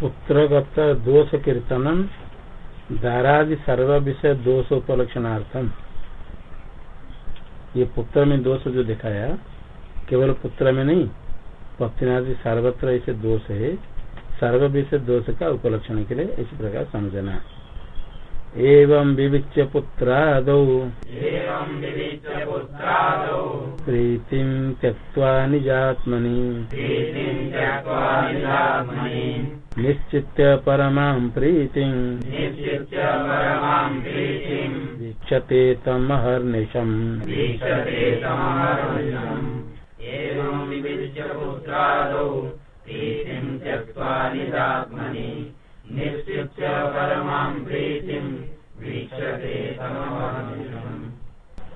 पुत्रगत दोष कीर्तनम दारादि सर्व विषय दोष उपलक्षणार्थम ये पुत्र में दोष जो दिखाया केवल पुत्र में नहीं पत्नी सर्वत्र ऐसे दोष है सर्व विषय दोष का उपलक्षण के लिए इस प्रकार समझना। एवं विविच्य पुत्रादौ। प्रीतिं त्यक्त्वा निजात्मनि। निश्चित्य परमां प्रीतिं। वीक्षते तमहर्निशम्।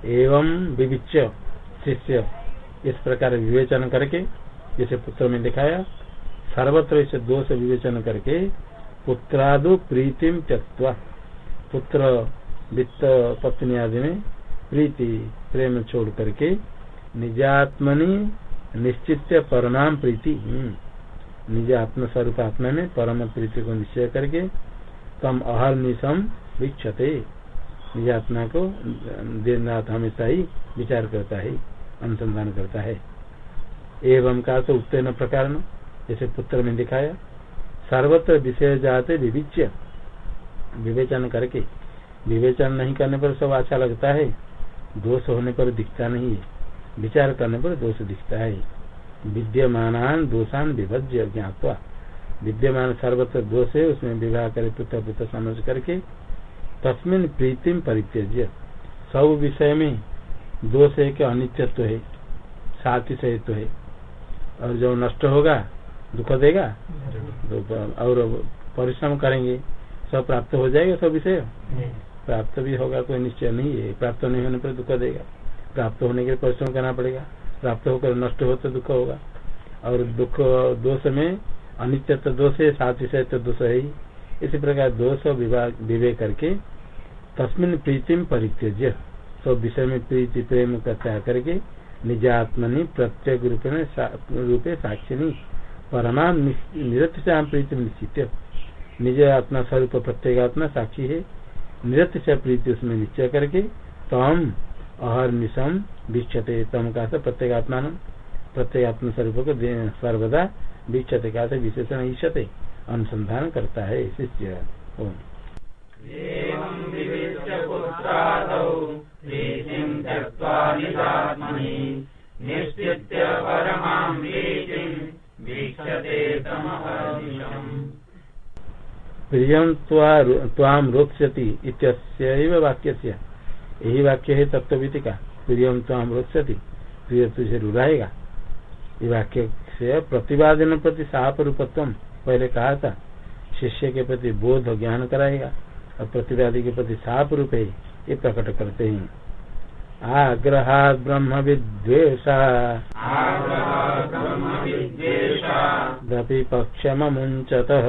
एवं विविच्य शिष्य इस प्रकार विवेचन करके जैसे पुत्र में दिखाया सर्वत्र इसे दोष विवेचन करके पुत्रादु प्रीतिम त्यक्वा पुत्र वित्त पत्नी आदि में प्रीति, प्रेम छोड़ करके निजात्मनि निश्चित परमाम प्रीति। हम्म। निज आत्म स्वरूप आत्मा में परम प्रीति को निश्चय करके तम अहर निशम वीक्षते। निज आत्मा को दिन रात हमेशा ही विचार करता है, अनुसंधान करता है। एवं का तो उत्तेन प्रकार जैसे पुत्र में दिखाया, सर्वत्र विषय जाते विविच्य। विवेचन करके। विवेचन नहीं करने पर सब अच्छा लगता है। दोष होने पर दिखता नहीं है। विचार करने पर दोष दिखता है। विद्यमान दोषान विभज्य ज्ञातवा। विद्यमान सर्वत्र दोष है, उसमें विवाह करे पुत्र पुत्र समझ करके। तस्मिन प्रीतिम परित्यज्य। सब विषय में दोष है कि अनित्यत्व है साथी सहित है। और जो नष्ट होगा दुख देगा? तो और परिश्रम करेंगे सब प्राप्त हो जाएगा सब विषय? प्राप्त भी होगा कोई निश्चय नहीं है। प्राप्त नहीं होने पर दुख देगा। प्राप्त होने के लिए परिश्रम करना पड़ेगा। प्राप्त होकर नष्ट हो तो दुख होगा। और दुख दोष में अनित्य दोष है सात विषय तो दोष है ही। इसी प्रकार दोष विवेक करके तस्मिन प्रीतिम परित्यज्य। सब विषय में प्रीति प्रेम का त्याग करके निज आत्मनि प्रत्येक रूप में रूपे साक्षिणी परमा से प्रीति निश्चित निज आत्मा स्वरूप प्रत्येक आत्मा साक्षी है। निरत से प्रीति उसमें निश्चय करके तम अहर निशम वीक्षते, तम का प्रत्येक आत्मा स्वरूप को सर्वदा वीक्षते का विशेषण ईशते अनुसंधान करता है शिष्य। प्रियम ताम वाक्य यही वाक्य है तत्वविधि का प्रियम ताम रोत्स्यति प्रिय तुझे रुलाएगा। ये वाक्य से प्रतिवादन प्रति साप रूपत्व पहले कहा था। शिष्य के प्रति बोध ज्ञान कराएगा और प्रतिवादी के प्रति साप रूप है ये प्रकट करते हैं। आग्रहा ब्रह्म विद्वेषा। दपि पक्षममुञ्चतः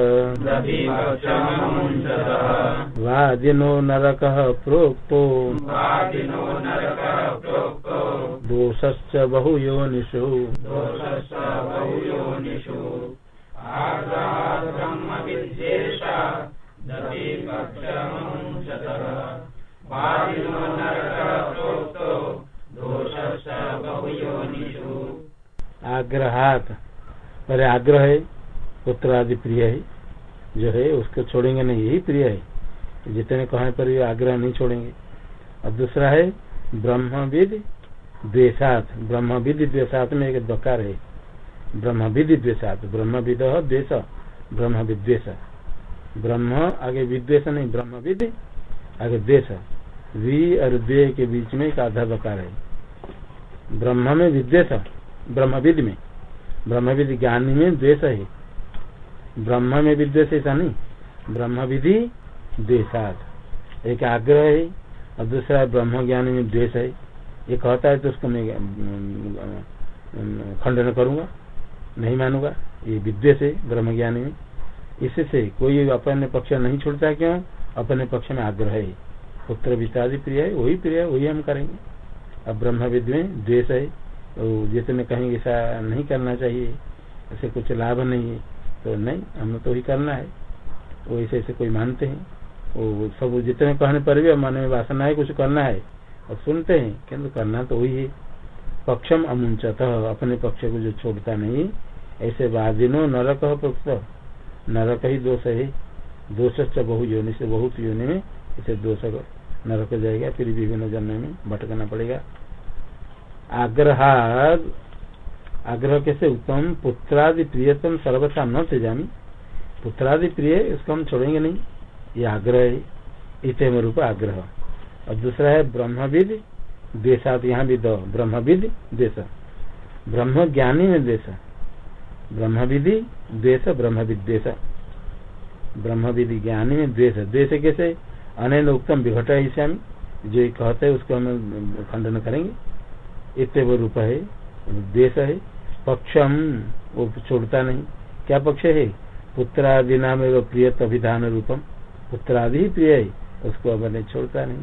वादिनो नरकः प्रोक्तो। दोषश्च बहुयोनिषु। आग्रहात पहले आग्रह है, पुत्र आदि प्रिय है, जो है उसको छोड़ेंगे नहीं, यही प्रिय है। जितने कहने पर ये आग्रह नहीं छोड़ेंगे। और दूसरा है, ब्रह्मविद द्वेषात। ब्रह्मविद द्वेषात में एक दकार है। ब्रह्मविद द्वेषात। ब्रह्मविद द्वेष ब्रह्म विद्वेश ब्रह्म आगे विद्वेश नहीं, ब्रह्मविद आगे द्वेष। वी और द्वे के बीच में एक आधा दकार है। ब्रह्म में विद्वेश ब्रह्मविद में। ब्रह्मविद ज्ञान में द्वेष है। ब्रह्म में विद्वेष ऐसा नहीं। ब्रह्म विधि द्वेषाद। एक आग्रह है, और दूसरा ब्रह्म ज्ञान में द्वेष है। ये कहता है तो उसको मैं खंडन करूँगा। नहीं मानूँगा। ये विद्वेष है, ब्रह्म ज्ञान में। इससे कोई अपने पक्ष नहीं छोड़ता क्यों? अपने पक्ष में आग्रह है। पुत्र वित्तादि प्रिय है, वही प्रिय है, वही हम करेंगे। अब ब्रह्म विद में द्वेष है। तो जितने कहेंगे, ऐसा नहीं करना चाहिए। ऐसे कुछ लाभ नहीं है। तो नहीं हमें तो ही करना है। वो ऐसे ऐसे कोई मानते हैं। वो सब जितने कहने पर भी मन में वासना है, कुछ करना है। और सुनते हैं किन्तु करना तो वही है। पक्षम अमुंचत, अपने पक्ष को जो छोड़ता नहीं, ऐसे वादिनो नरक पक्ष नरक ही दोष है। दोष बहु योनि से बहुत योनि में, इसे दोष नरक जाएगा, फिर विभिन्न जन्म में भटकना पड़ेगा। आग्रह आग्रह कैसे उत्तम पुत्रादि प्रियतम सर्वथा न तेजामी पुत्रादि प्रिय इसको हम छोड़ेंगे नहीं। ये आग्रह इतम रूप आग्रह। और दूसरा है ब्रह्मविद द्वेषात यहाँ भी दो। ब्रह्मविद द्वेष ब्रह्म ज्ञानी में द्वेष ब्रह्मविधि द्वेष ब्रह्मविद द्वेष ब्रह्मविधि ज्ञानी में द्वेष द्वेष कैसे? अन उत्तम विघट है जो कहते हैं, उसको हम खंडन करेंगे। इतव रूप है द्वेष है। पक्षम वो छोड़ता नहीं। क्या पक्ष है? पुत्रादि नाम एवं प्रिय अभिधान रूपम पुत्रादि ही प्रिय है, उसको अब नहीं छोड़ता नहीं।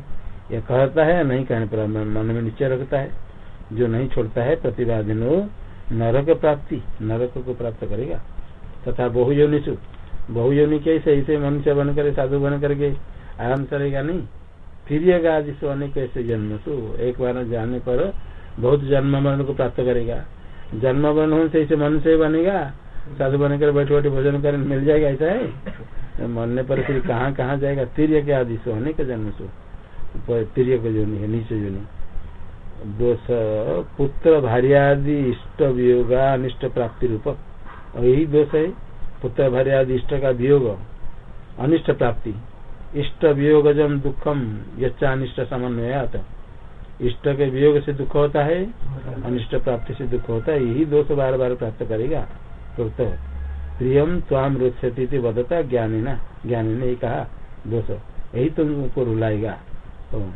यह कहता है, नहीं कहने पर मन में नीचे रखता है। जो नहीं छोड़ता है, प्रतिवादिन नरक प्राप्ति, नरक को प्राप्त करेगा। तथा बहुयोनिशु बहुयोनि कैसे ऐसे मनुष्य बन कर साधु बन करके आराम करेगा नहीं। फिर अनेक ऐसे जन्म तो एक बार जाने पर बहुत जन्म मरण को प्राप्त करेगा। जन्म मरण होने से ऐसे मनुष्य बनेगा। साधु बनकर बैठे बैठे भोजन कर, मिल जाएगा, ऐसा है? मरने पर फिर कहाँ कहाँ जाएगा? तीर्य के आदि से, होने का जन्म सो। तीर्य का जो नहीं है, नीचे जो नहीं दोष, पुत्र, भार्यादि, इष्ट वियोगा अनिष्ट प्राप्ति रूप। और यही दोष है, पुत्र, भार्यादि, इष्ट का वियोग। अनिष्ट प्राप्ति। इष्ट वियोग जम दुखम यच्चा अनिष्ट समन्वय आता इष्ट के वियोग से दुख होता है, अनिष्ट प्राप्ति से दुख होता है, यही दोष बार बार प्राप्त करेगा। प्रोक्त प्रियम ताम रोचती बदता ज्ञानी ना ज्ञानी ने कहा, दोष यही तुमको रुलाएगा। तो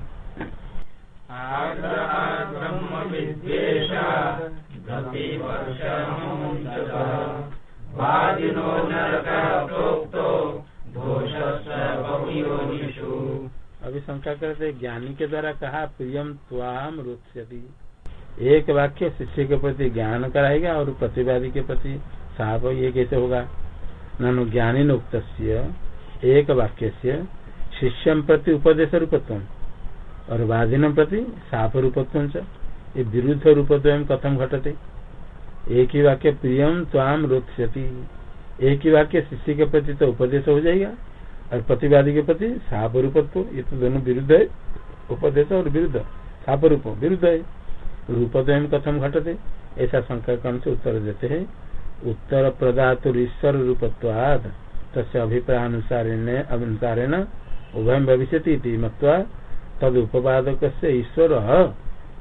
अभी शंका करते ज्ञानी के द्वारा कहा, प्रियम त्वाम रोचती एक वाक्य शिष्य के प्रति ज्ञान कराएगा और प्रतिवादी के प्रति साप ये कैसे होगा? ननु ज्ञानी उक्त एक वाक्य से शिष्यम प्रति उपदेश रूपत्व और वादिनम प्रति साप रूपत्व ये विरुद्ध रूपत्व कथम घटते? एक ही वाक्य, प्रियम ताम रोत्स्यति एक ही वाक्य शिष्य के प्रति तो उपदेश हो जाएगा और प्रतिवादी के प्रति साप रूपत्व ये तो दोनों विरुद्ध है। उपदेश और विरुद्ध। साप रूप विरुद्ध है। रूपत्व कथम घटते? ऐसा कर्ण से उत्तर देते हैं। उत्तर प्रदातुर ईश्वर रूपत्वाद, तस्य अभिप्राय अनुसारेण उभय भविष्य मत्वा तद उपादक से ईश्वर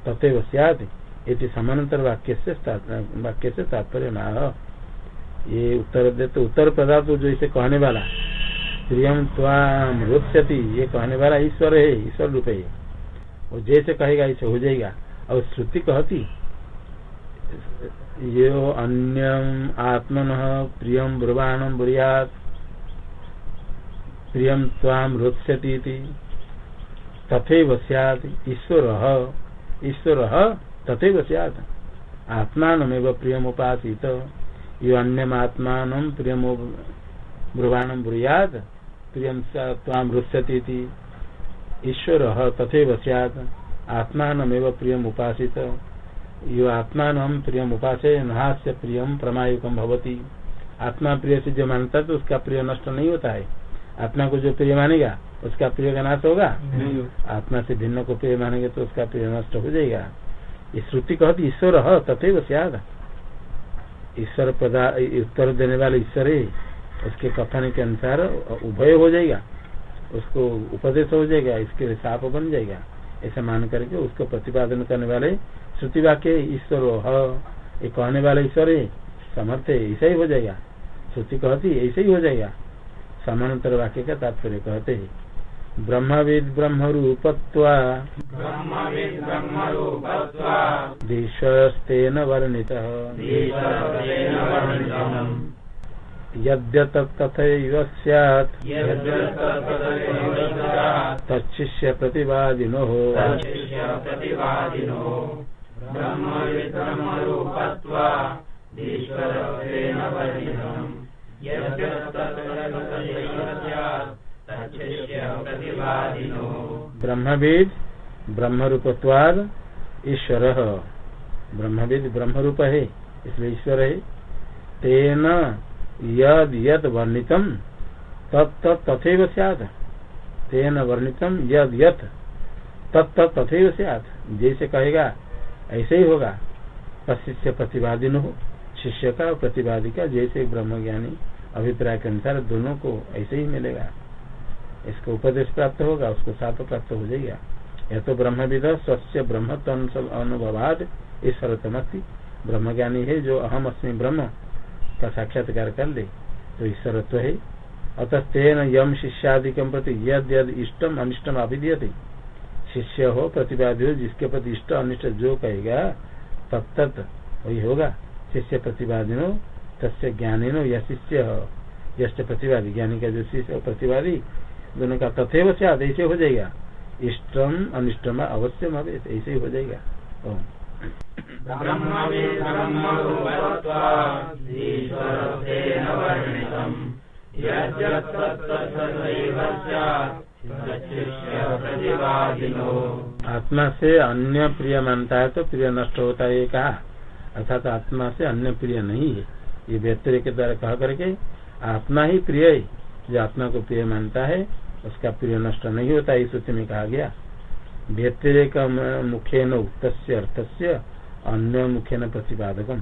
तथे सैत समानांतर वाक्य से वाक्य से तात्पर्य न ये उत्तर देते, उत्तर प्रदात जो इसे कहने वाला प्रियम त्वाम रोचती ये कहने वाला ईश्वर है, ईश्वर रूप है वो जैसे कहेगा, ऐसे हो जाएगा। और श्रुति कहती, यो अन्यम आत्मन प्रियम ब्रुवाणम ब्रुयात प्रियम ताम रोत्स्यति तथैव सैत ईश्वर ईश्वर तथैव सैत आत्मानमेव प्रियम उपासित यो अन्यम आत्मान प्रियम ब्रुवाणम ब्रुयात प्रियम ताम ईश्वर तथैव सैत आत्मानमेव प्रियम उपासित। यो आत्मा हम प्रियम उपासे नहास्य प्रियम प्रमायुकम भवती। आत्मा प्रिय से जो मानता है तो उसका प्रिय नष्ट नहीं होता है। आत्मा को जो प्रिय मानेगा उसका प्रिय का नाश होगा? आत्मा से भिन्न को प्रिय मानेंगे तो उसका प्रिय नष्ट हो जाएगा। ये श्रुति कहती ईश्वर तथे सियाद ईश्वर उत्तर देने वाले ईश्वर है। उसके कथन के अनुसार उभय हो जाएगा उसको उपदेश हो जाएगा इसके लिए साप बन जाएगा। ऐसा मान करके उसको प्रतिपादन करने वाले श्रुति वाक्य ईश्वर ये कहने वाले ईश्वर है समर्थ है ऐसा ही हो जाएगा। श्रुति कहती ऐसे ही हो जाएगा। समानांतर वाक्य का तात्पर्य कहते हैं ब्रह्मविद ब्रह्म रूपत्वा दीशस्तेन वर्णित। यद्यतथैव स्यात्। तच्छिष्य प्रतिवादिनो। ब्रह्मविद ब्रह्म रूपत्वाद ईश्वर। ब्रह्मविद ब्रह्म रूप है इसलिए ईश्वर है। तेन यद यद वर्णितम तत्त तेन वर्णितम यद यथ तत्त तथे सियाद जैसे कहेगा, ऐसे ही होगा। शिष्य प्रतिवादी हो शिष्य का प्रतिवादी का जैसे ब्रह्म ज्ञानी अभिप्राय के अनुसार दोनों को ऐसे ही मिलेगा। इसको उपदेश प्राप्त होगा, उसको साप प्राप्त हो जाएगा। यह तो ब्रह्म विद स्वच्छ ब्रह्म अनुभवाद ईश्वर तमस्ती ब्रह्म ज्ञानी है जो अहम अस्मी ब्रह्म। का साक्षात्कार कर ले तो ईश्वरत्व है। अतः तेन यम शिष्यादिकम प्रति यद यद इष्टम अनिष्टम अभिधीयते। शिष्य हो प्रतिवादी हो, जिसके प्रति इष्ट अनिष्ट जो कहेगा तत्त वही होगा। शिष्य प्रतिवादी नो तस्य ज्ञानी या शिष्य हो यश प्रतिवादी। ज्ञानी का जो शिष्य प्रतिवादी, दोनों का तथे से ऐसे हो जाएगा। इष्टम अनिष्टम अवश्य ऐसे ही हो जाएगा। आत्मा से अन्य प्रिय मानता है तो प्रिय नष्ट होता है कहा अर्थात आत्मा से अन्य प्रिय नहीं है ये व्यक्ति के द्वारा कह करके आत्मा ही प्रिय है। जो आत्मा को प्रिय मानता है, उसका प्रिय नष्ट नहीं होता, इस सूची में कहा गया। व्यतिरेक मुखे न उक्त अर्थ से अन्य मुखे न प्रतिपादकम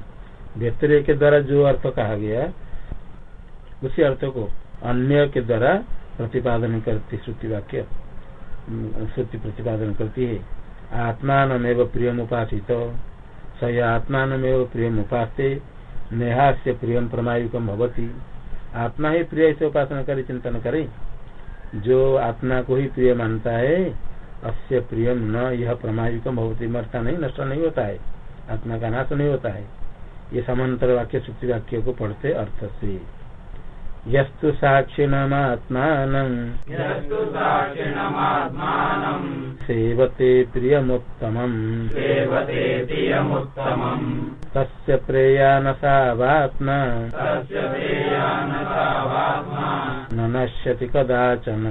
व्यतिरेक के द्वारा जो अर्थ कहा गया उसी अर्थ को अन्य के द्वारा प्रतिपादन करती श्रुति वाक्य श्रुति प्रतिपादन करती है आत्मान प्रिय उपासित स आत्मान प्रिय उपासते नेहा से प्रिय प्रमायुकम भवती आत्मा ही प्रिय से उपासना करे चिंतन करे जो आत्मा को ही प्रिय मानता है अस्य प्रियम न यह प्रमायुकम भवती मरता नहीं नष्ट नहीं होता है। आत्मा का नाश नहीं होता है। ये समांतर वाक्य सुक्ति वाक्य को पढ़ते अर्थ से यस्तु साक्षिणमात्मान। सेवते प्रियमुत्तमम्। तस्य प्रेयान सावात्मा। न नश्यति कदाचन।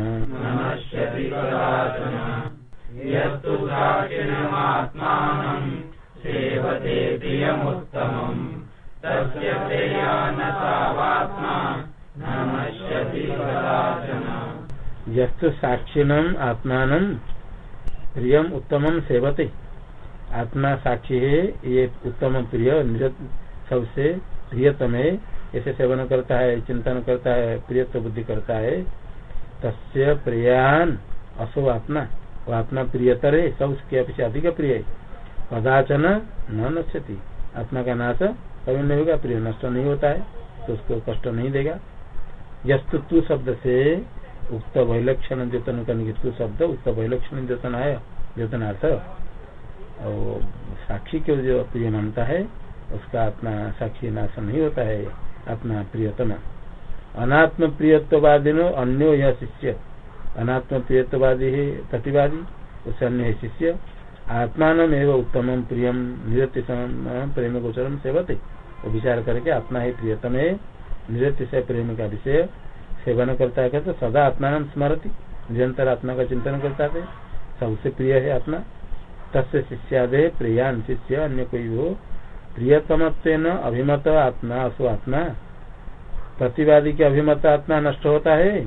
यस्तु साक्षिणम आत्मान प्रियम उत्तम सेवते। आत्मा साक्षी है ये उत्तम प्रिय सबसे प्रियतम है ऐसे सेवन करता है, चिंतन करता है, प्रियत्व बुद्धि करता है। तस्य प्रियान असो आत्मा। वो आत्मा प्रियतर है सब उसके अपेक्षा अधिक प्रिय है। कदाचन न नश्यति। आत्मा का नाश कभी नहीं होगा, प्रिय नष्ट नहीं होता है तो उसको कष्ट नहीं देगा। यस्तु तू शब्द से उक्त वैलक्षण द्योतन करने तू शब्द, उक्त वैलक्षण द्योतन आय द्योतनार्थ और साक्षी के जो प्रिय मानता है, उसका अपना साक्षी नाश नहीं होता है। अपना प्रियतम। अनात्म प्रियत्ववादी नो अन्यो यह शिष्य। अनात्म प्रियत्ववादी है प्रतिवादी उससे अन्य है शिष्य। आत्मान उत्तम प्रियम निरति प्रेम गोचरम सेवते। वो विचार करके आत्मा ही प्रियतम है निरतिशय प्रेम का विषय सेवन करता है तो सदा आत्मा स्मरती, निरंतर आत्मा का चिंतन करता है। सबसे प्रिय है आत्मा। तस्य शिष्यादे प्रियान शिष्य, अन्य कोई हो प्रियतम अभिमत आत्मा असो आत्मा। प्रतिवादी के अभिमत आत्मा नष्ट होता है?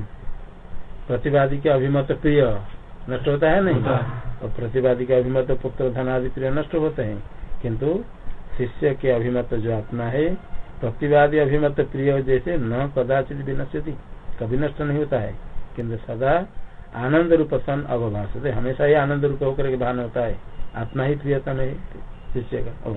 प्रतिवादी के अभिमत प्रिय नष्ट होता है नहीं? और प्रतिवादी के अभिमत पुत्र धन आदि प्रिय नष्ट होते हैं। किंतु शिष्य के अभिमत जो आत्मा है प्रतिवादी अभिमत प्रिय जैसे न कदाचित विनश्यति। कभी नष्ट नहीं होता है। किंतु सदा आनंद रूप सन अवभाष हमेशा ही आनंद रूप होकर के भान होता है। आत्मा ही प्रियतम है शिष्य का।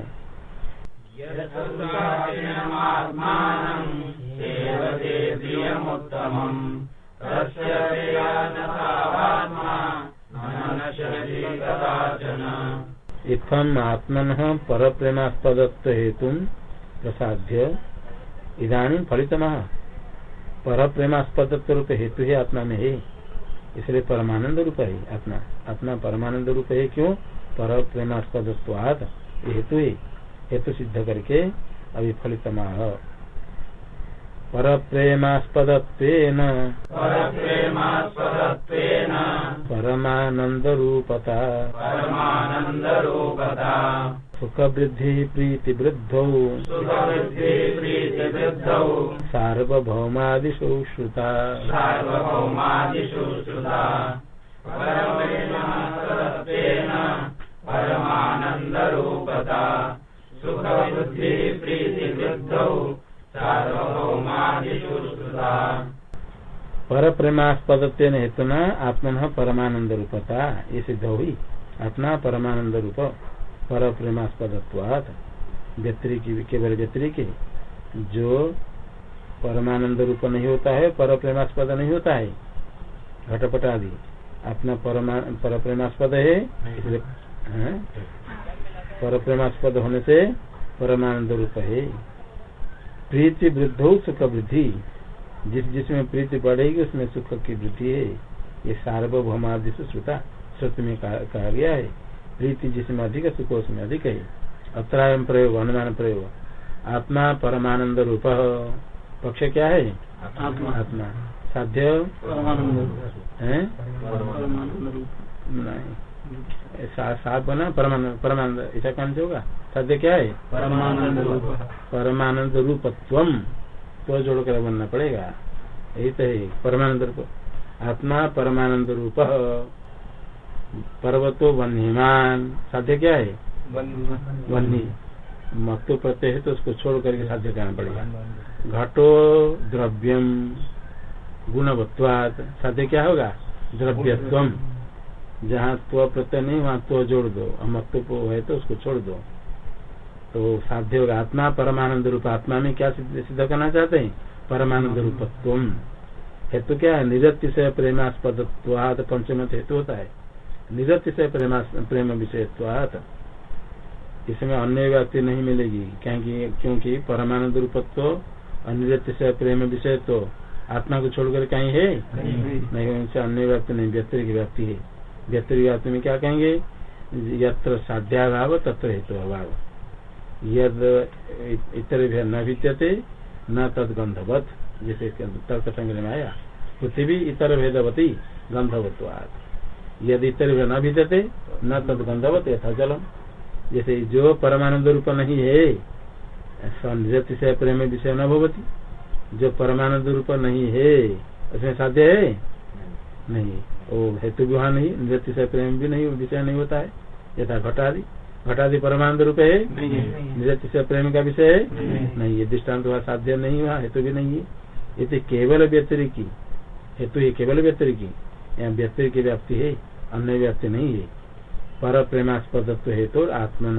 इतम आत्मन पर प्रेमास्पदत्व हेतु प्रसाद्य इधानी फलित पर प्रेमास्पद रूप हेतु है आत्मा में है। इसलिए परमानंद रूप है आत्मा। आत्मा परमानंद रूप है क्यों? पर प्रेमास्पद हेतु है। हेतु सिद्ध करके अभी फलित पर परप्रेमास्पदत्वेन। परमानंद रूपता सुख वृद्धि प्रीति वृद्धौ सुखवृद्धि प्रीतिवृद्धौ। सार्वभौमादिषु श्रुता। सार्वभौमादिषु श्रुता। पर प्रेमास्पद हेतुना आत्मन परमानंद रूपता ये सिद्ध हुई। आत्मा परमानंद रूप पर प्रेमास्पदत्वात् व्यतिरिकी केवल व्यतिरिकी जो परमानंद रूप नहीं होता है पर प्रेमास्पद नहीं होता है। घटपट आदि अपना परमा पर प्रेमास्पद है इसलिए हैं? पर प्रेमास्पद होने से परमानंद रूप है। प्रीति वृद्धो सुख वृद्धि। जिस जिसमें प्रीति बढ़ेगी उसमें सुख की वृद्धि है। ये सार्वभौमादि से श्रुता सत्य में कहा, गया है। प्रीति जिसमें अधिक है सुख उसमें अधिक है। अत्रायम प्रयोग अनुमान प्रयोग। आत्मा परमानंद रूप। पक्ष क्या है? आत्मा। साध्य? है? नहीं। सा- साफ़ बना परमानंद परमानंद ऐसा कौन से होगा? साध्य क्या है? परमानंद रूप। परमानंद रूपत्व तो जोड़कर बनना पड़ेगा। यही तो है परमानंद रूप। आत्मा परमानंद रूप। पर्वतो वन्यमान साध्य क्या है? वन्य मत्तु प्रत्यय है तो उसको छोड़ करके साध्य करना पड़ेगा। घटो द्रव्यम गुणवत्वाद साध्य क्या होगा? द्रव्यत्वम। जहाँ त्व प्रत्यय नहीं वहाँ त्व जोड़ दो। और मत्तु है तो उसको छोड़ दो। तो साध्य होगा। आत्मा परमानंद रूप। आत्मा में क्या सिद्ध करना चाहते हैं? परमानंद रूपत्व हेतु क्या है? निरतिशय प्रेमास्पदत्वाद पंचम हेतु होता है। निरतिशय प्रेमा प्रेम विषयत्वाद इसमें अन्य व्यक्ति नहीं मिलेगी। क्योंकि क्योंकि परमानंद रूपत्व अनिरतिशय प्रेम विषय तो आत्मा को छोड़कर कहीं है? नहीं उनसे अन्य व्यक्ति नहीं। व्यक्ति की व्यक्ति है। व्यक्ति व्यक्ति में क्या कहेंगे? यत्र साध्याभाव तत्र हेतु अभाव यद इतर न विद्यते न तद गंधवत जैसे तर्क संग्रह में आया। पृथ्वी इतर भेदवती गंधवत्वाद यदि इतर न विद्यते न तद गंधवत यथा जलम। जैसे जो परमानंद रूप नहीं है निरति से प्रेम विषय न भवती। जो परमानंद रूप नहीं है उसमें साध्य है? नहीं। वो हेतु भी वहाँ नहीं निरति से प्रेम भी नहीं विषय नहीं होता है। यथा घटादि। घटादि परमानंद रूप है। निरति से प्रेम का विषय है। नहीं ये दृष्टांत हुआ साध्य नहीं हुआ हेतु भी नहीं है। ये तो केवल व्यतिरिकी। हेतु ही केवल व्यतिरिकी। यहाँ व्यक्ति की व्याप्ति है अन्य व्याप्ति नहीं है। पर प्रेमास्पदत्व हेतु आत्मन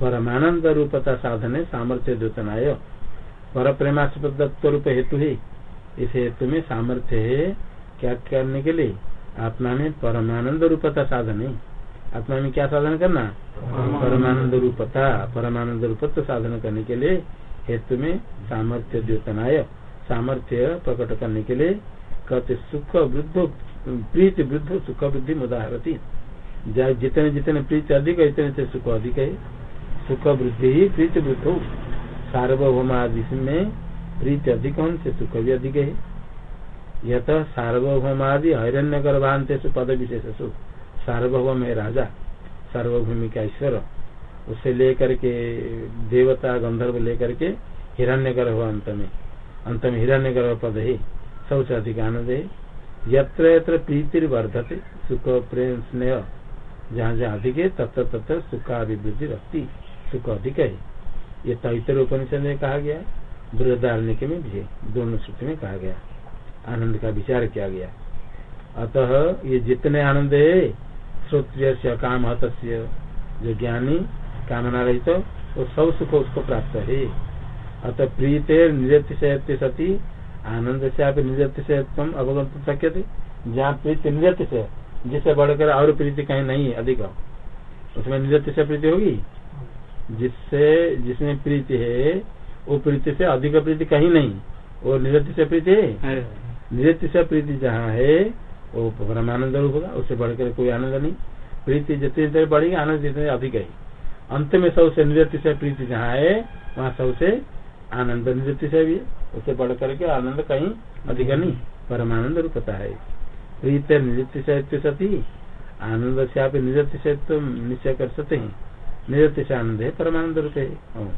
परमानंद रूपता साधन सामर्थ्य द्योतनाय पर प्रेमास्पदत्व रूप हेतु है। इस हेतु में सामर्थ्य है क्या करने के लिए? आत्मा में परमानंद रूपता साधन है। आत्मा में क्या साधन करना? परमानंद। रूपता परमानंद रूपत्व साधन करने के लिए हेतु में सामर्थ्य द्योतनाय सामर्थ्य प्रकट करने के लिए कहते सुख वृद्ध प्रीति वृद्ध सुख वृद्धि मुदाहरती। जितने जितने प्रीति अधिक है इतने सुख अधिक है। सुख वृद्धि ही प्रीति वृद्ध। सार्वभौम आदि में प्रीति अधिक होने से सुख भी अधिक है। यथ सार्वभौम आदि हिरण्य गर्भांत पद विशेष सार्वभौम है राजा सार्वभूमि का ईश्वर, उसे लेकर के देवता गंधर्व लेकर के हिरण्य गर्भ अंत में अंत में हिरण्य गर्भ पद है सबसे अधिक आनंद है। यत्र यत्र प्रीति वर्धते सुख, प्रेम, स्नेह, जहाँ जहाँ अधिक है, तत्र तत्र सुख अभिवृद्धि रखती, सुख अधिक है। ये तैतर उपनिषद में कहा गया बृहदारण्य में भी दोनों श्रुति में कहा गया आनंद का विचार किया गया। अतः ये जितने आनंद है श्रोत्रिय काम हतस्य जो ज्ञानी कामना रहित तो, वो सब सुख उसको प्राप्त है। अतः प्रीत प्रीते निरतिशय सती आनंद से आप निरतिशय अवगत शक्य थे जहाँ प्रीत प्रीति निरतिशय जिससे बढ़कर और प्रीति कहीं नहीं है अधिक। उसमें निरतिशय प्रीति होगी? जिससे जिसमें प्रीति है वो प्रीति से अधिक प्रीति कहीं नहीं वो निरतिशय प्रीति है। निरतिशय प्रीति जहाँ है, वो परमानंद रूप होगा उससे बढ़कर कोई आनंद नहीं। प्रीति जितनी देर बढ़ेगी, आनंद जितने अधिक है। अंत में सबसे निरतिशय प्रीति जहाँ है, वहाँ सबसे आनंद निवृत्ति से भी। उससे बढ़ करके आनंद कहीं अधिक नहीं परमानंद रूपता है। प्रीत निवृत्ति से सती, आनंद से आप निवृत्ति से तो निश्चय कर सकते हैं। निवृत्ति से आनंद है, परमानंद रूप है। हाँ।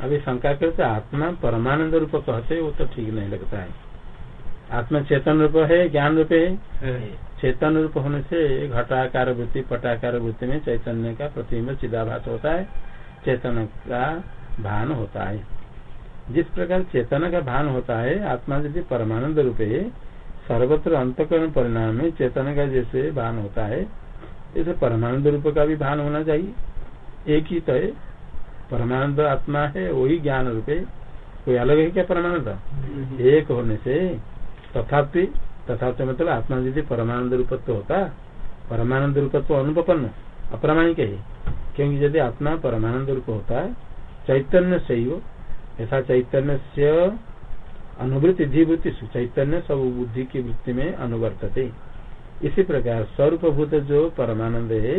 अभी शंका करते आत्मा परमानंद रूप कहते वो तो ठीक नहीं लगता है। आत्मा चेतन रूप है ज्ञान रूप है? चेतन रूप होने से घटाकार वृत्ति पटाकार वृत्ति में चैतन्य का प्रतिबिंब चिदाभास होता है। चेतन का भान होता है। जिस प्रकार चेतन का भान होता है आत्मा यदि परमानंद रूप है सर्वत्र अंतकरण परिणाम में चेतन का जैसे भान होता है ऐसे परमानंद रूप का भी भान होना चाहिए। एक ही तो है परमानंद आत्मा है वही ज्ञान रूप। है कोई अलग है क्या परमानंद? एक होने से तथापि तथा मतलब आत्मा यदि परमानंद रूपत्व होता परमानंद रूपत्व अनुपन्न अप्रामाणिक है। क्योंकि यदि आत्मा परमानंद रूप होता है चैतन्य से ही हो ऐसा चैतन्य से अनुवृत्ति धीवृत्ति चैतन्य सब बुद्धि की वृत्ति में अनुवर्तते। इसी प्रकार स्वरूप भूत जो परमानंद है,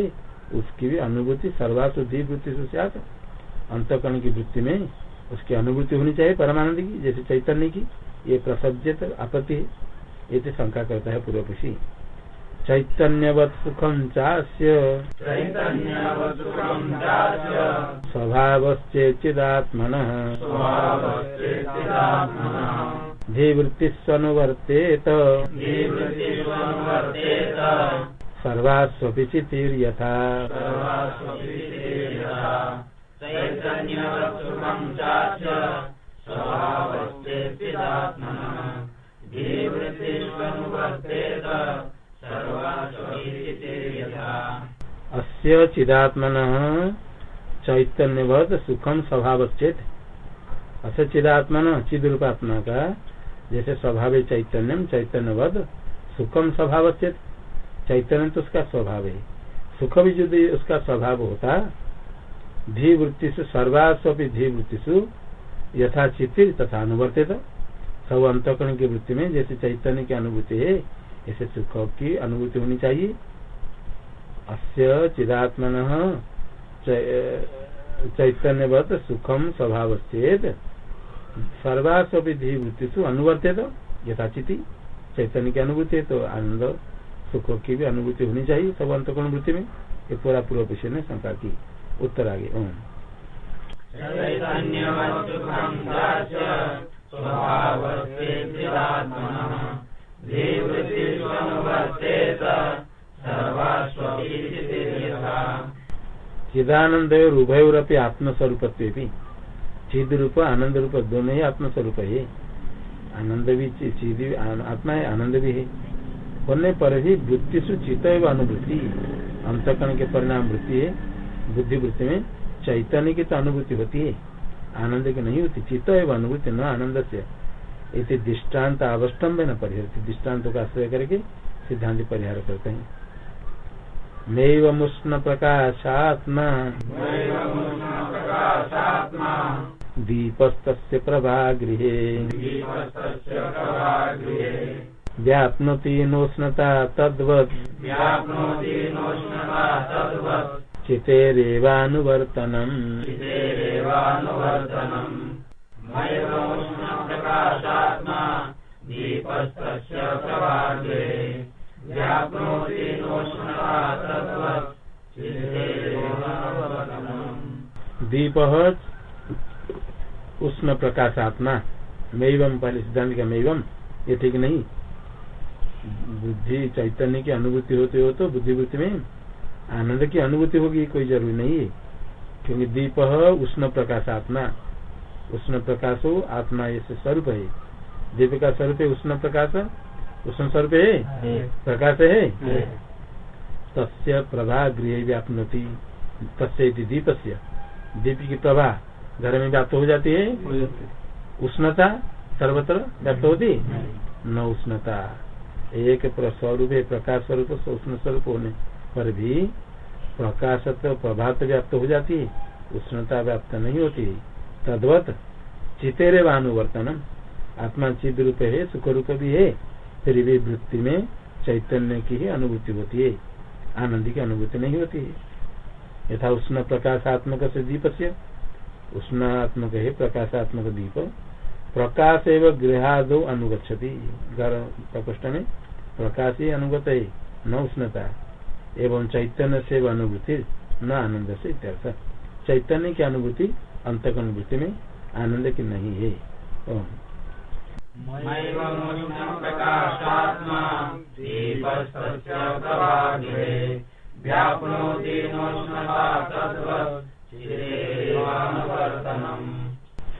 उसकी भी अनुभूति सर्वासु धीवृत्ति सुत अंतकरण की वृत्ति में उसकी अनुभूति होनी चाहिए परमानंद की, जैसे चैतन्य की, ये प्रसज्जित आपत्ति है। ये तो शंका करता है पूर्व पक्षी चैतन्यवत सुखम चास्य। स्वभावश्चेतिदात्मनः धीवृत्तिस्वनुवर्तेत। सर्वास्वपि चितिर्यथा। चैतन्यवत्सुखं अस्य चिदात्मन चैतन्यवत सुखम स्वभाव चेत अस्य चिदात्मन चिद रूपात्मा का जैसे स्वभाव चैतन्यम चैतन्यवद सुखम स्वभाव चेत चैतन्य तो उसका स्वभाव। है सुख भी यदि उसका स्वभाव होता धी वृत्ति से सर्वास्वी धी वृत्तिषु यथा चित्ति तथा अनुवर्तित। सब अंतकरण की वृत्ति में जैसे चैतन्य की अनुभूति है, ऐसे सुख की अनुभूति होनी चाहिए। अस्य चिदात्मन चैतन्यवत सुखम स्वभाव चेत सर्वास्वी वृत्तिषु अनुवर्तित, यथाचिति चैतन्य की अनुभूति है तो आनंद सुख की भी अनुभूति होनी चाहिए सब अंतकोण वृत्ति में। ये पूरा पूर्व विषय ने शंका की। उत्तर आगे, ओम। चिदानंद उभयोरपि आत्मस्वरूपत्व चिद रूप आनंद रूप दोनों ही आत्मस्वरूप। है आनंद भी चिद आत्मा है आनंद भी है होने पर भी वृत्ति से चित अनुभूति अंतकरण के परिणाम वृत्ति है बुद्धि वृत्ति में चैतन्य की तो अनुभूति होती। है आनंद की नहीं होती एवं अनुभूति न आनंद से इति दृष्टांत अवस्टम्भ न परिहर दृष्टान्तों का आश्रय करके सिद्धांत परिहार करते हैं। नैव मुष्ण प्रकाशात्मा दीपस्तस्य प्रभागृहे। दीपस्तस्य व्याप्नोति नोष्णता तद्वत्। चितेरेवानुवर्तनम्। दीपस्तस्य प्रभागृहे। दीप उष्ण प्रकाशात्मा मैवम पहले सिद्धांत का मैवम ये ठीक नहीं। बुद्धि चैतन्य की अनुभूति होते हो तो बुद्धिवृत्ति में आनंद की अनुभूति होगी, कोई ज़रूरी नहीं। है क्योंकि दीप उष्ण प्रकाश आत्मा उष्ण प्रकाश हो आत्मा ऐसे स्वरूप है। दीप का स्वरूप है उष्ण प्रकाश उष्ण स्वरूप है? प्रकाश है? तस्य प्रभा गृह व्यापनोति। तस्य दीप से दीप की प्रभा घर में व्याप्त हो जाती है? उष्णता सर्वत्र व्याप्त होती? न उष्णता। एक स्वरूप है प्रकाश स्वरूप उष्ण स्वरूप होने पर भी प्रकाश तो प्रभा तो व्याप्त हो जाती है। उष्णता व्याप्त नहीं होती। तद्वत चितेरे अनुवर्तनम आत्मा चिद रूप है सुख रूप भी है। फिर भी वृत्ति में चैतन्य की ही अनुभूति होती है। आनंद की अनुभूति नहीं होती है। यथा उष्ण प्रकाशात्मक से दीप से उष्णात्मक है प्रकाशात्मक दीप। प्रकाश एवं गृहादो अनुगछति घर प्रकोष्ठ में प्रकाश ही अनुगत है, न उष्णता। एवं चैतन्य से अनुभूति, न आनंद से इत्यर्थ। चैतन्य की अनुभूति, अंतक अनुभूति में आनंद की नहीं है।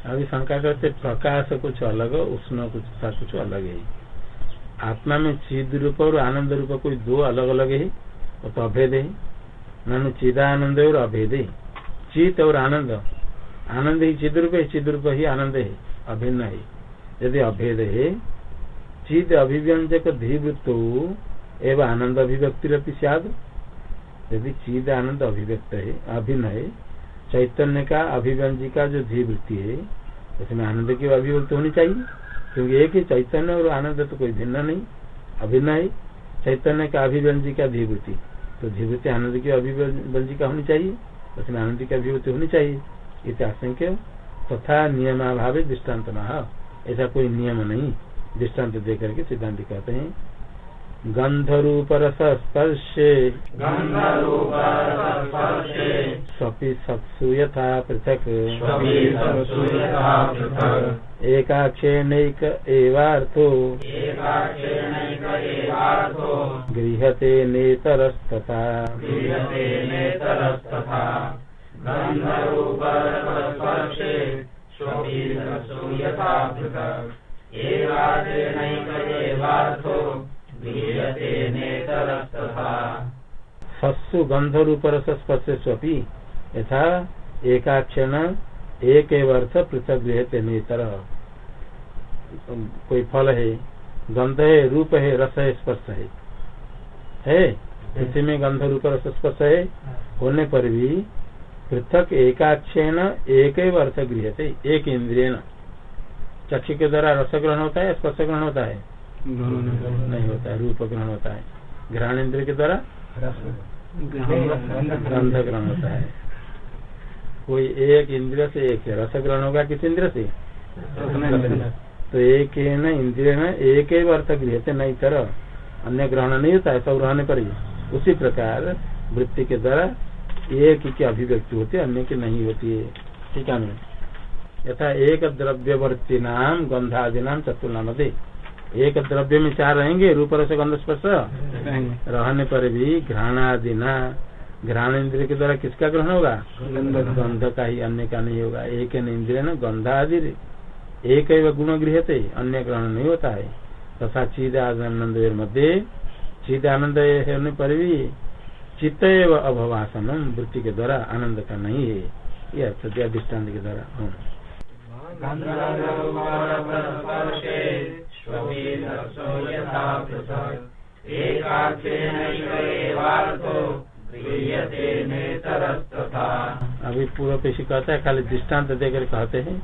अभी शंका करते प्रकाश कुछ अलग उष्ण कुछ था कुछ अलग है। आत्मा में चिद रूप और आनंद रूप कोई दो अलग अलग है, वो तो अभेद है। ननु चिदानंद और अभेद है। चित और आनंद। आनंद ही चिद रूप है चिद रूप ही आनंद है, अभिन्न है। यदि अभेद है चिद अभिव्यंजक धीवृत्त, एवं आनंद अभिव्यक्ति सियाद। यदि चिद आनंद अभिव्यक्त है, अभिन्न है, चैतन्य का अभिव्यंजी का जो धीवृत्ति है, उसमें आनंद की अभिव्यक्ति होनी चाहिए, क्योंकि एक ही चैतन्य और आनंद तो कोई भिन्न नहीं, अभिन्न है, चैतन्य का अभिव्यंजी का धीवृत्ति। तो धीवृत्ति आनंद की अभिव्यंजी का होनी चाहिए, उसमें आनंद की अभिव्यक्ति होनी चाहिए। इत्याशंक्य तथा नियमाभाव दृष्टांत ऐसा कोई नियम नहीं दृष्टांत दे करके सिद्धांत कहते हैं। गंधरूप रस स्पर्शे स्वपि सत्सु यथा पृथक। एकाक्षेणैक एवार्थो। गृहते नेतरस्तथा। सत्सु गंध रूप रस स्पर्श स्वपी यथा एकाक्षण एक अर्थ पृथक गृहते नेतर कोई फल है गंध है रूप है रस है स्पर्श है। है? इसी में गंध रूप रस स्पर्श है। होने पर भी पृथक एकाक्षेण एक अर्थ गृहते एक इंद्रिय चक्षु के द्वारा रस ग्रहण होता है? स्पर्श ग्रहण होता है। नहीं होता है रूप ग्रहण होता है। ग्रहण इंद्र के द्वारा? गंध ग्रहण होता है। कोई एक इंद्रिय से एक है रस ग्रहण होगा किस इंद्र से? तो एक न इंद्रिय में एक ही अर्थ गृह थे नहीं तरह अन्य ग्रहण नहीं होता है सब रहने पर ही। उसी प्रकार वृत्ति के द्वारा एक की अभिव्यक्ति होती है अन्य की नहीं होती है। ठीक है यथा एक द्रव्यवर्ती नाम गंधादि नाम चतुर्नाम दे एक द्रव्य में चार रहेंगे रूप रस गंध स्पर्श? रहने पर भी घृणादि न घ्राण इंद्रिय के द्वारा किसका ग्रहण होगा? गंध का। ही अन्य का नहीं होगा। एक इंद्रिय न गंधादि। एक गुण गृह अन्य ग्रहण नहीं होता है। तथा चीद आनंद मध्य चीद आनंद होने पर भी चित्त एवं अभवासन वृत्ति के द्वारा आनंद का नहीं है यह अर्थ दिया दृष्टांत के द्वारा अभी पूर्व पेशी कहता है खाली दृष्टांत देकर कहते हैं।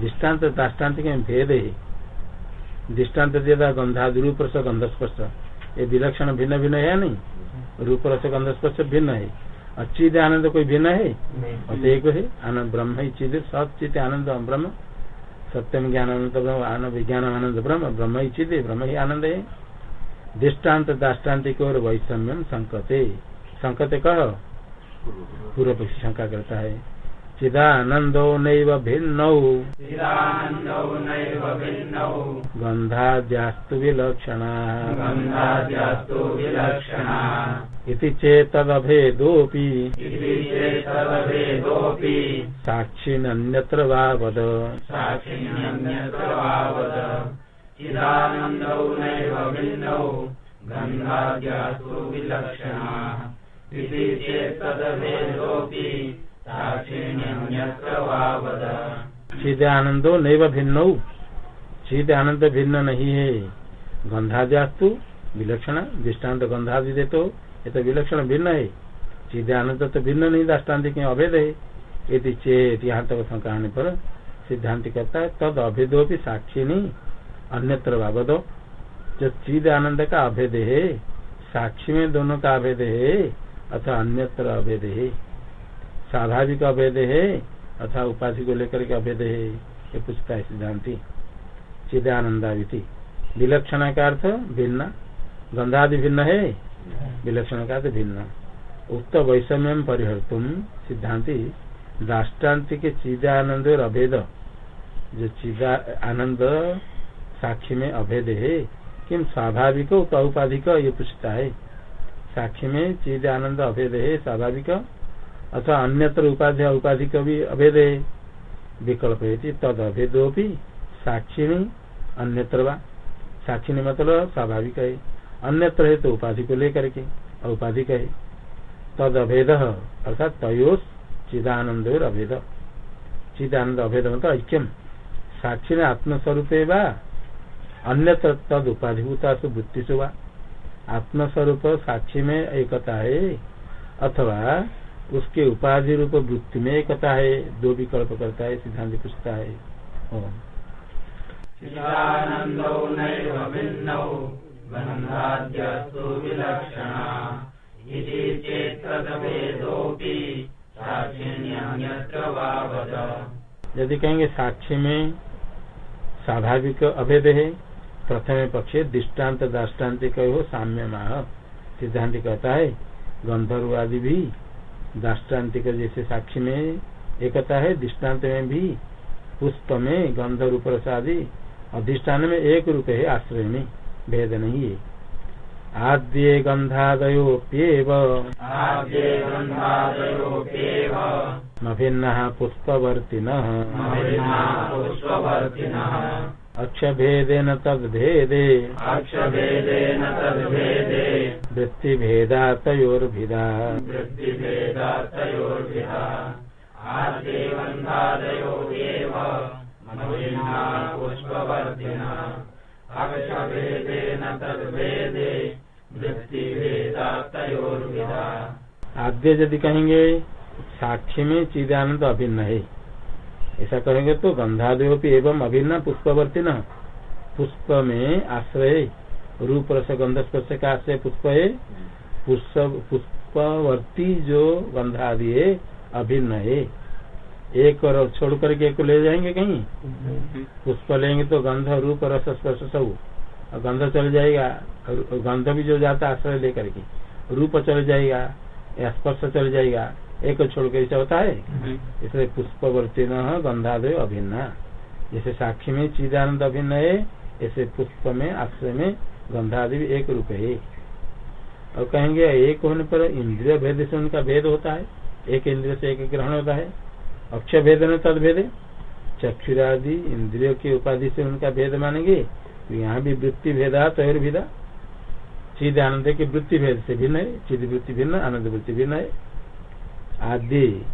दृष्टांत दाष्टान्त के भेद है। दृष्टांत देता गंधाद रूप रस गंधस्पर्श ये विलक्षण भिन्न भिन्न है नहीं? रूप रस गंधस्पर्श भिन्न है। और चिद आनंद कोई भिन्न है? और एक है आनंद ब्रह्म ही चिद सब चित आनंद ब्रह्म। सत्यम ज्ञान आनंद ब्रह्म आनंद विज्ञान आनंद ब्रह्म ब्रह्म ही चिद ब्रह्म ही आनंद है। दृष्टांत दाष्टान्तिक और वैषम्यम संकते। संकते कह। पूर्व पक्षी शंका करता है। चिदानंदो नैव भिन्नौ। गन्धाद्यास्तु विलक्षणा। इति चेतदभेदोऽपि। साक्षिण्यत्र वा वद चिदानन्दौ नैव भिन्नौ। गन्धाद्यास्तु विलक्षणा। इति चेत्तदभेदोऽपि चिद आनंदो नैव भिन्न। चिद आनंद भिन्न नहीं है। गंधाद्यास्तु विलक्षण, दृष्टांत गंधादि दे तो ये तो विलक्षण भिन्न है। चिद आनंद तो भिन्न नहीं दृष्टांत के अभेद है। यदि चेत यहाँ तक शंका पर सिद्धांत कहता है तद अभेदो भी साक्षी नहीं। अन्यत्र बाबदो जो चिद आनंद का अभेद है। साक्षी में दोनों का अभेद है अथवा अन्यत्र अभेद है। स्वाभाविक अभेद है, अथवा उपाधि को लेकर के अभेद है, ये पूछता है। सिद्धांति चिदानंदाविति विलक्षण का अर्थ भिन्न। गंधादि भिन्न है, विलक्षण का अर्थ भिन्न। उक्त वैषम्य परिहर्तुम सिद्धांति दाष्टान्ति के चिदानंद और अभेद। जो चिदा आनंद साक्षी में अभेद है, किम स्वाभाविक उपाधिक ये पूछता है। साक्षी में चीज़ आनंद अभेद है स्वाभाविक अथवा अन्यत्र उपाधि उपाधि का भी अभेद है विकल्प है तद अभेदो भी साक्षी नहीं अन्यत्र साक्षी नहीं मतलब स्वाभाविक है। अन्यत्र है तो उपाधि को लेकर के, औपाधिक है। तद अभेद अर्थात तयोस चिदानंद अभेद चिदानंद अभेद मतलब ऐक्यम। साक्षी ने आत्मस्वरूप अन्य तद उपाधिभूता से वृत्ति से आत्मस्वरूप साक्षी में एकता है, अथवा उसके उपाधि रूप वृत्ति में एकता है दो विकल्प करता है सिद्धांत पूछता है। यदि कहेंगे साक्षी में स्वाभाविक अभेद है प्रथम पक्ष दृष्टांत दाष्टान्त कहो साम्य माह सिद्धांत कहता है गंधर्व आदि भी दाष्टान्तिक जैसे साक्षी में एकता है दृष्टांत में भी पुष्प में गंध रूप आदि अधिष्ठान में एक रूप है आश्रय में भेद नहीं है। आद्ये गंधादयोप्येव। मभिन्नः पुष्पवर्तिनः। अक्षभेदेन तद्भेदे। अक्षभेदेन तद्भेदे। वृत्तिभेदा तयोर्भिदा वृत्तिभेदा तयोर्भिदा आद्ये गन्धादयो एव मभिन्ना पुष्पवर्तिनः अक्षभेदेन तद्भेदे वृत्तिभेदा तयोर्भिदा आद्य यदि कहेंगे साक्षी में चिदानंद अभिन्न है। ऐसा कहेंगे तो गंधादेव एवं अभिन्न पुष्पवर्ती न पुष्प में आश्रय। रूप रस गंध स्पर्श का आश्रय पुष्प है पुष्पवर्ती जो गंधादि है अभिन्न है एक और छोड़ करके एक ले जाएँगे कहीं? पुष्प लेंगे तो गंध रूप रस स्पर्श सब और गंध चल जाएगा गंध भी जो जाता है आश्रय लेकर के। रूप चल जाएगा या स्पर्श चल जाएगा एक छोड़ के ऐसा होता है इसलिए पुष्पवर्ती न गंधादय अभिन्न। जैसे साक्षी में चिदानंद अभिन्न है ऐसे पुष्प में आश्रय में गंधादि भी एक रूप है। और कहेंगे, एक होने पर इंद्रिय भेद से उनका भेद होता है। एक इंद्रिय से एक ग्रहण होता है। अक्षय भेद में तद भेद चक्षुरादि इंद्रियों की उपाधि से उनका भेद मानेंगे। तो यहाँ भी वृत्ति भेदा तैर भेदा चिद आनंद की वृत्ति भेद से भिन्न है। चिद वृत्ति भिन्न, आनंद वृत्ति भिन्न है। आदि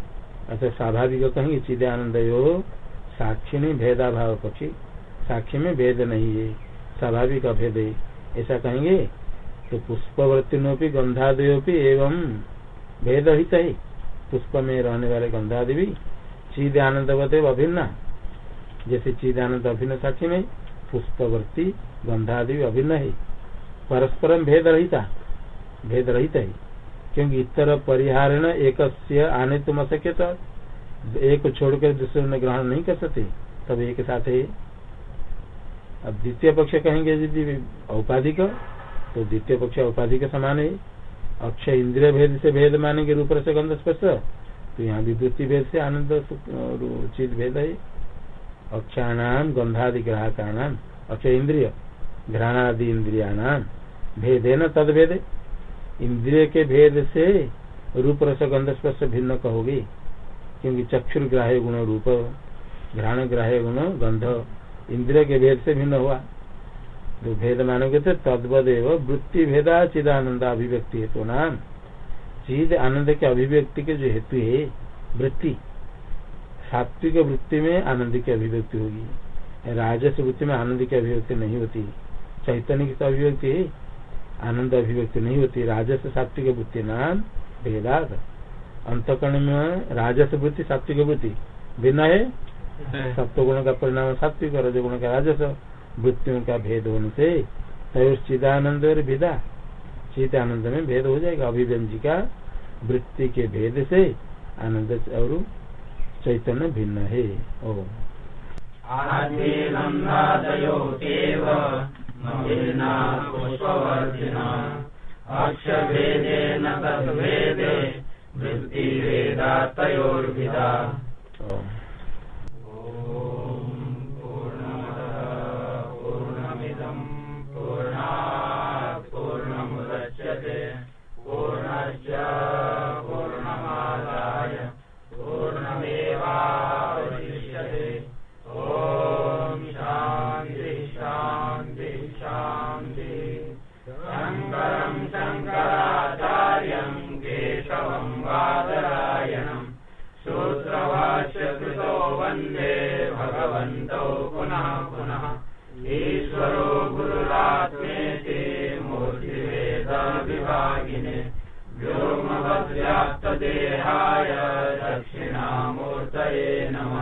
अच्छा स्वाभाविक कहेंगे, चिद आनंद यो साक्षी भेदाभाव पक्षी। साक्षी में भेद नहीं है। स्वाभाविक अभेद है। ऐसा कहेंगे तो पुष्पवृत्ति गंधादयोपि एवं भेद है। पुष्प में रहने वाले गंधादि भी चिद आनंद अभिन्न। जैसे चिद आनंद अभिन्न साक्षी में पुष्पवर्ती, गंधादि अभिन्न है। परस्परम भेद रहता भेद रहित है। क्योंकि इतर परिहार न एक आने तुम अशक्य एक छोड़कर दूसरे में ग्रहण नहीं कर सकते, तब एक साथ है। अब द्वितीय पक्ष कहेंगे यदि औपाधिक तो द्वितीय पक्ष औपाधिक समान है। अक्षय इंद्रिय भेद से भेद मानेंगे, रूप से गंध स्पर्श। तो यहाँ भी वृत्ति भेद से आनंद चित भेद है। अक्षाणाम गंधादि ग्राहका नाम अक्षय इंद्रिय, घ्राणादि इंद्रिया नाम भेद है न तद भेद इंद्रिय के भेद से रूप रस गंध स्पर्श भिन्न कहोगे, क्योंकि चक्षुर ग्राह्य गुण रूप, घ्राण ग्राह्य गुण गंध। इंद्रिय के भेद से भिन्न हुआ। तो भेद मानोगे तो तद्वद वृत्ति भेदा चिदानंद अभिव्यक्ति हेतु नाम। चिद आनंद के अभिव्यक्ति के जो हेतु है, वृत्ति। सात्विक वृत्ति में आनंद की अभिव्यक्ति होगी। राजस वृत्ति में आनंद की अभिव्यक्ति नहीं होती। चैतन्य की तो अभिव्यक्ति है, आनंद अभिव्यक्ति नहीं होती। राजस सात्विक वृत्ति नाम भेदात अंतकर्ण में राजस वृत्ति सात्विक वृत्ति। भिन्न है सत्व गुण का परिणाम सात्विक और रजगुण का राजस वृत्तियों का भेद होने से तय चिदानंद और भेदा। चित आनंद में भेद हो जाएगा। अभिव्यंजी का वृत्ति के भेद से आनंद और चैतन्य भिन्न है। ओ अक्षभेदेन faena.